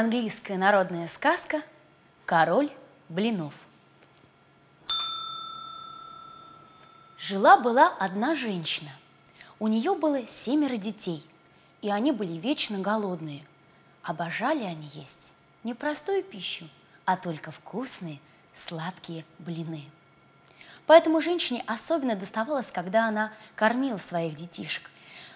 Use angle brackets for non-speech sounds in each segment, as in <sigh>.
Английская народная сказка «Король блинов». Жила-была одна женщина. У нее было семеро детей, и они были вечно голодные. Обожали они есть не простую пищу, а только вкусные, сладкие блины. Поэтому женщине особенно доставалось, когда она кормила своих детишек.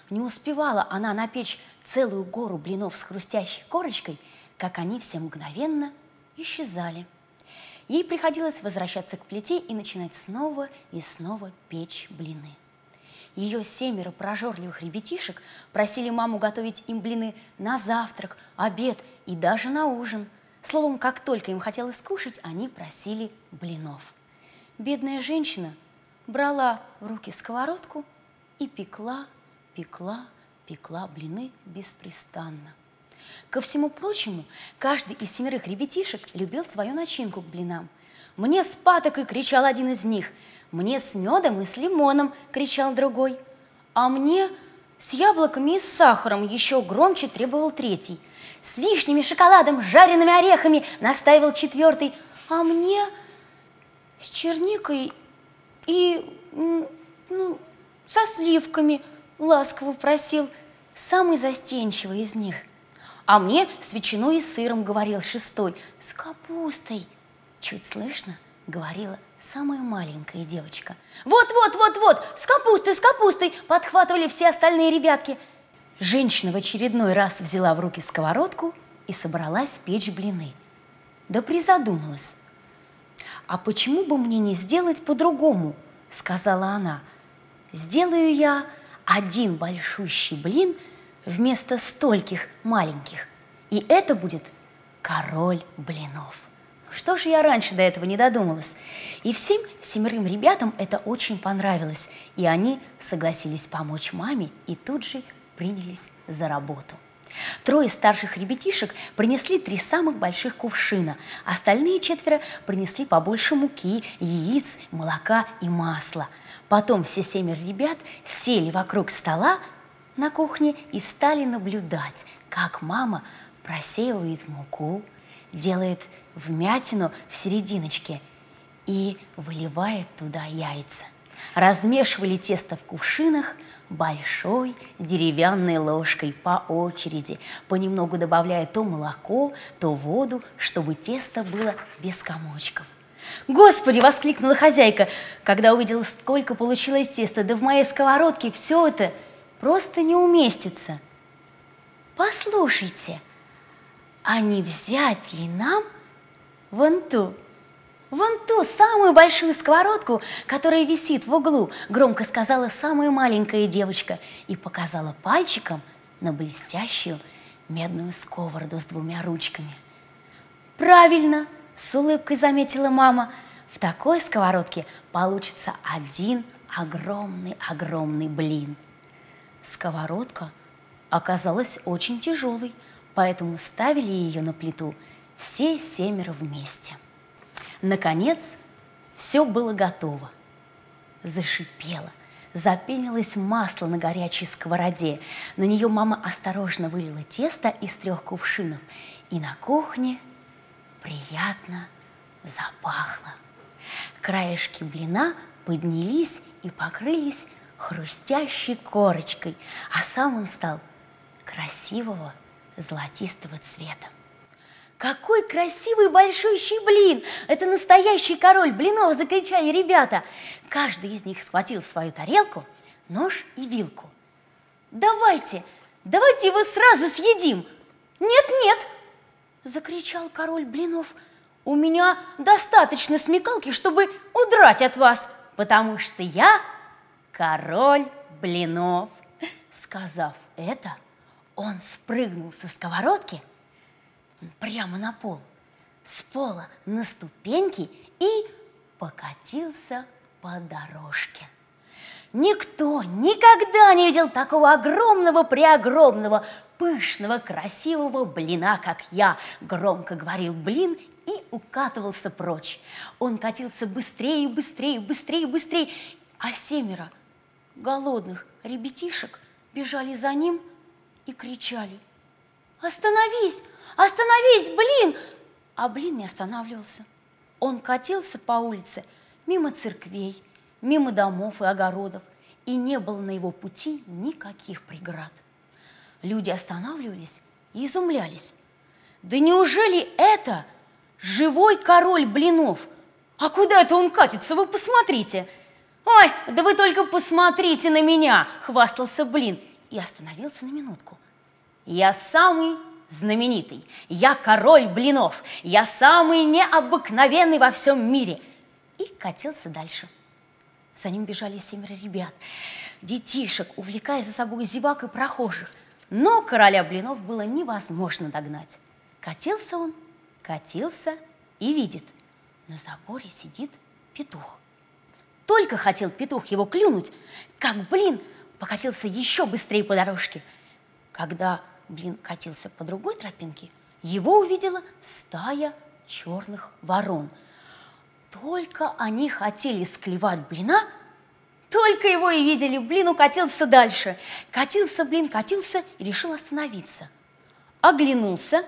Не успевала она напечь целую гору блинов с хрустящей корочкой – как они все мгновенно исчезали. Ей приходилось возвращаться к плите и начинать снова и снова печь блины. Ее семеро прожорливых ребятишек просили маму готовить им блины на завтрак, обед и даже на ужин. Словом, как только им хотелось кушать, они просили блинов. Бедная женщина брала в руки сковородку и пекла, пекла, пекла блины беспрестанно – Ко всему прочему, каждый из семерых ребятишек любил свою начинку к блинам. «Мне с патокой!» – кричал один из них. «Мне с медом и с лимоном!» – кричал другой. «А мне с яблоками и с сахаром!» – еще громче требовал третий. «С вишнями, шоколадом, жареными орехами!» – настаивал четвертый. «А мне с черникой и ну, со сливками!» – ласково просил самый застенчивый из них – а мне с ветчиной и сыром, говорил шестой, с капустой. Чуть слышно, говорила самая маленькая девочка. Вот, вот, вот, вот, с капустой, с капустой, подхватывали все остальные ребятки. Женщина в очередной раз взяла в руки сковородку и собралась печь блины. Да призадумалась. «А почему бы мне не сделать по-другому?» – сказала она. «Сделаю я один большущий блин – вместо стольких маленьких. И это будет король блинов. Ну что же я раньше до этого не додумалась? И всем семерым ребятам это очень понравилось, и они согласились помочь маме и тут же принялись за работу. Трое старших ребятишек принесли три самых больших кувшина, остальные четверо принесли побольше муки, яиц, молока и масла. Потом все семеро ребят сели вокруг стола, на кухне и стали наблюдать, как мама просеивает муку, делает вмятину в серединочке и выливает туда яйца. Размешивали тесто в кувшинах большой деревянной ложкой по очереди, понемногу добавляя то молоко, то воду, чтобы тесто было без комочков. «Господи!» – воскликнула хозяйка, когда увидела, сколько получилось теста. «Да в моей сковородке все это просто не уместится. Послушайте, а не взять ли нам вон ту, вон ту самую большую сковородку, которая висит в углу, громко сказала самая маленькая девочка и показала пальчиком на блестящую медную сковороду с двумя ручками. Правильно, с улыбкой заметила мама, в такой сковородке получится один огромный-огромный блин – Сковородка оказалась очень тяжелой, поэтому ставили ее на плиту все семеро вместе. Наконец, все было готово. Зашипело, запенилось масло на горячей сковороде. На нее мама осторожно вылила тесто из трех кувшинов, и на кухне приятно запахло. Краешки блина поднялись и покрылись хрустящей корочкой, а сам он стал красивого золотистого цвета. «Какой красивый большущий блин! Это настоящий король блинов!» – закричали ребята. Каждый из них схватил свою тарелку, нож и вилку. «Давайте, давайте его сразу съедим!» «Нет, нет!» – закричал король блинов. «У меня достаточно смекалки, чтобы удрать от вас, потому что я король блинов. Сказав это, он спрыгнул со сковородки прямо на пол, с пола на ступеньки и покатился по дорожке. Никто никогда не видел такого огромного, преогромного, пышного, красивого блина, как я, громко говорил блин и укатывался прочь. Он катился быстрее, быстрее, быстрее, быстрее, а семеро – голодных ребятишек бежали за ним и кричали. «Остановись! Остановись, блин! А блин не останавливался. Он катился по улице мимо церквей, мимо домов и огородов, и не было на его пути никаких преград. Люди останавливались и изумлялись. Да неужели это живой король блинов? А куда это он катится, вы посмотрите. Ой, да вы только посмотрите на меня, хвастался блин и остановился на минутку. Я самый знаменитый, я король блинов, я самый необыкновенный во всем мире. И катился дальше. За ним бежали семеро ребят, детишек, увлекая за собой зевак и прохожих. Но короля блинов было невозможно догнать. Катился он, катился и видит, на заборе сидит петух. Только хотел петух его клюнуть, как блин покатился еще быстрее по дорожке. Когда блин катился по другой тропинке, его увидела стая черных ворон. Только они хотели склевать блина, только его и видели, блин укатился дальше. Катился, блин, катился и решил остановиться. Оглянулся,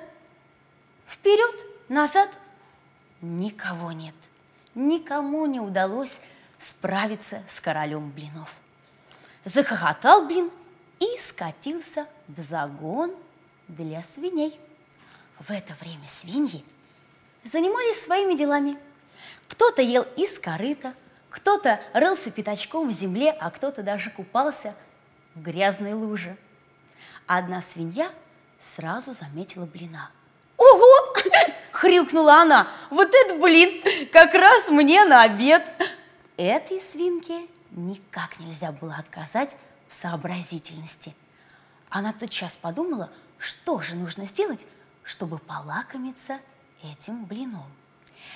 вперед, назад, никого нет. Никому не удалось справиться с королем блинов. Захохотал блин и скатился в загон для свиней. В это время свиньи занимались своими делами. Кто-то ел из корыта, кто-то рылся пятачком в земле, а кто-то даже купался в грязной луже. Одна свинья сразу заметила блина. «Ого!» <laughs> – хрюкнула она. «Вот это блин! Как раз мне на обед!» Этой свинке никак нельзя было отказать в сообразительности. Она тотчас подумала, что же нужно сделать, чтобы полакомиться этим блином.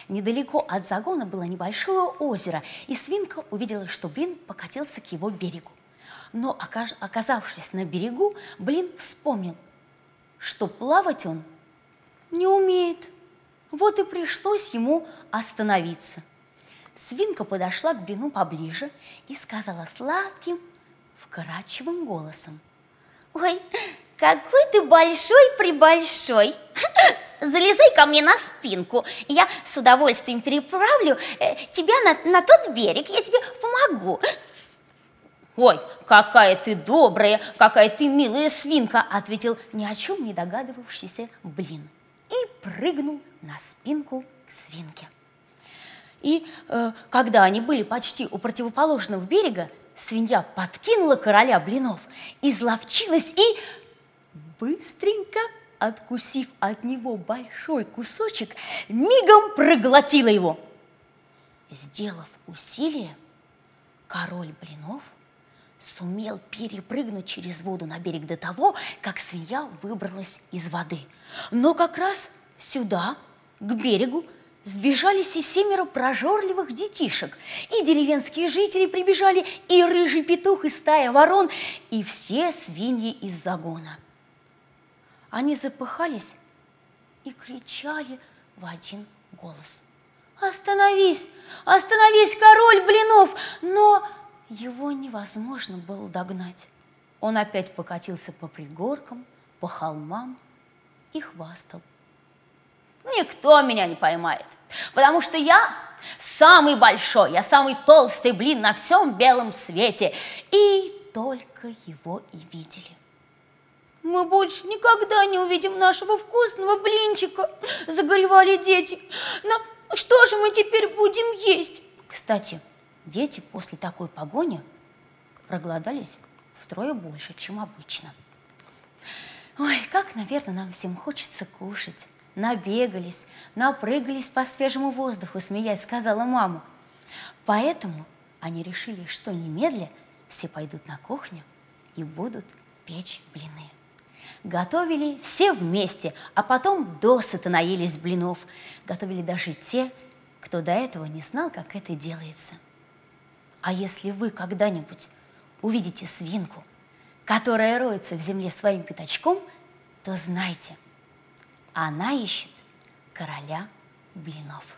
Недалеко от загона было небольшое озеро, и свинка увидела, что блин покатился к его берегу. Но, оказавшись на берегу, блин вспомнил, что плавать он не умеет. Вот и пришлось ему остановиться. Свинка подошла к блину поближе и сказала сладким, вкрадчивым голосом. «Ой, какой ты большой-пребольшой! залезай ко мне на спинку, я с удовольствием переправлю э, тебя на, на тот берег, я тебе помогу. «Ой, какая ты добрая, какая ты милая свинка!» ответил ни о чем не догадывавшийся блин и прыгнул на спинку к свинке. И э, когда они были почти у противоположного берега, свинья подкинула короля блинов, изловчилась и быстренько откусив от него большой кусочек, мигом проглотила его. Сделав усилие, король блинов сумел перепрыгнуть через воду на берег до того, как свинья выбралась из воды. Но как раз сюда, к берегу, сбежались и семеро прожорливых детишек. И деревенские жители прибежали, и рыжий петух, и стая ворон, и все свиньи из загона – они запыхались и кричали в один голос. «Остановись! Остановись, король блинов!» Но его невозможно было догнать. Он опять покатился по пригоркам, по холмам и хвастал. Никто меня не поймает, потому что я самый большой, я самый толстый блин на всем белом свете. И только его и видели. Мы больше никогда не увидим нашего вкусного блинчика, загоревали дети. Но что же мы теперь будем есть? Кстати, дети после такой погони проголодались втрое больше, чем обычно. Ой, как, наверное, нам всем хочется кушать. Набегались, напрыгались по свежему воздуху, смеясь, сказала мама. Поэтому они решили, что немедля все пойдут на кухню и будут печь блины. Готовили все вместе, а потом досыта наелись блинов. Готовили даже те, кто до этого не знал, как это делается. А если вы когда-нибудь увидите свинку, которая роется в земле своим пятачком, то знайте, она ищет короля блинов.